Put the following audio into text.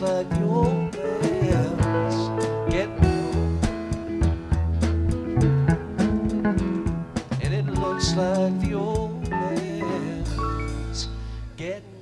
like your hands get warm. And it looks like the old man's getting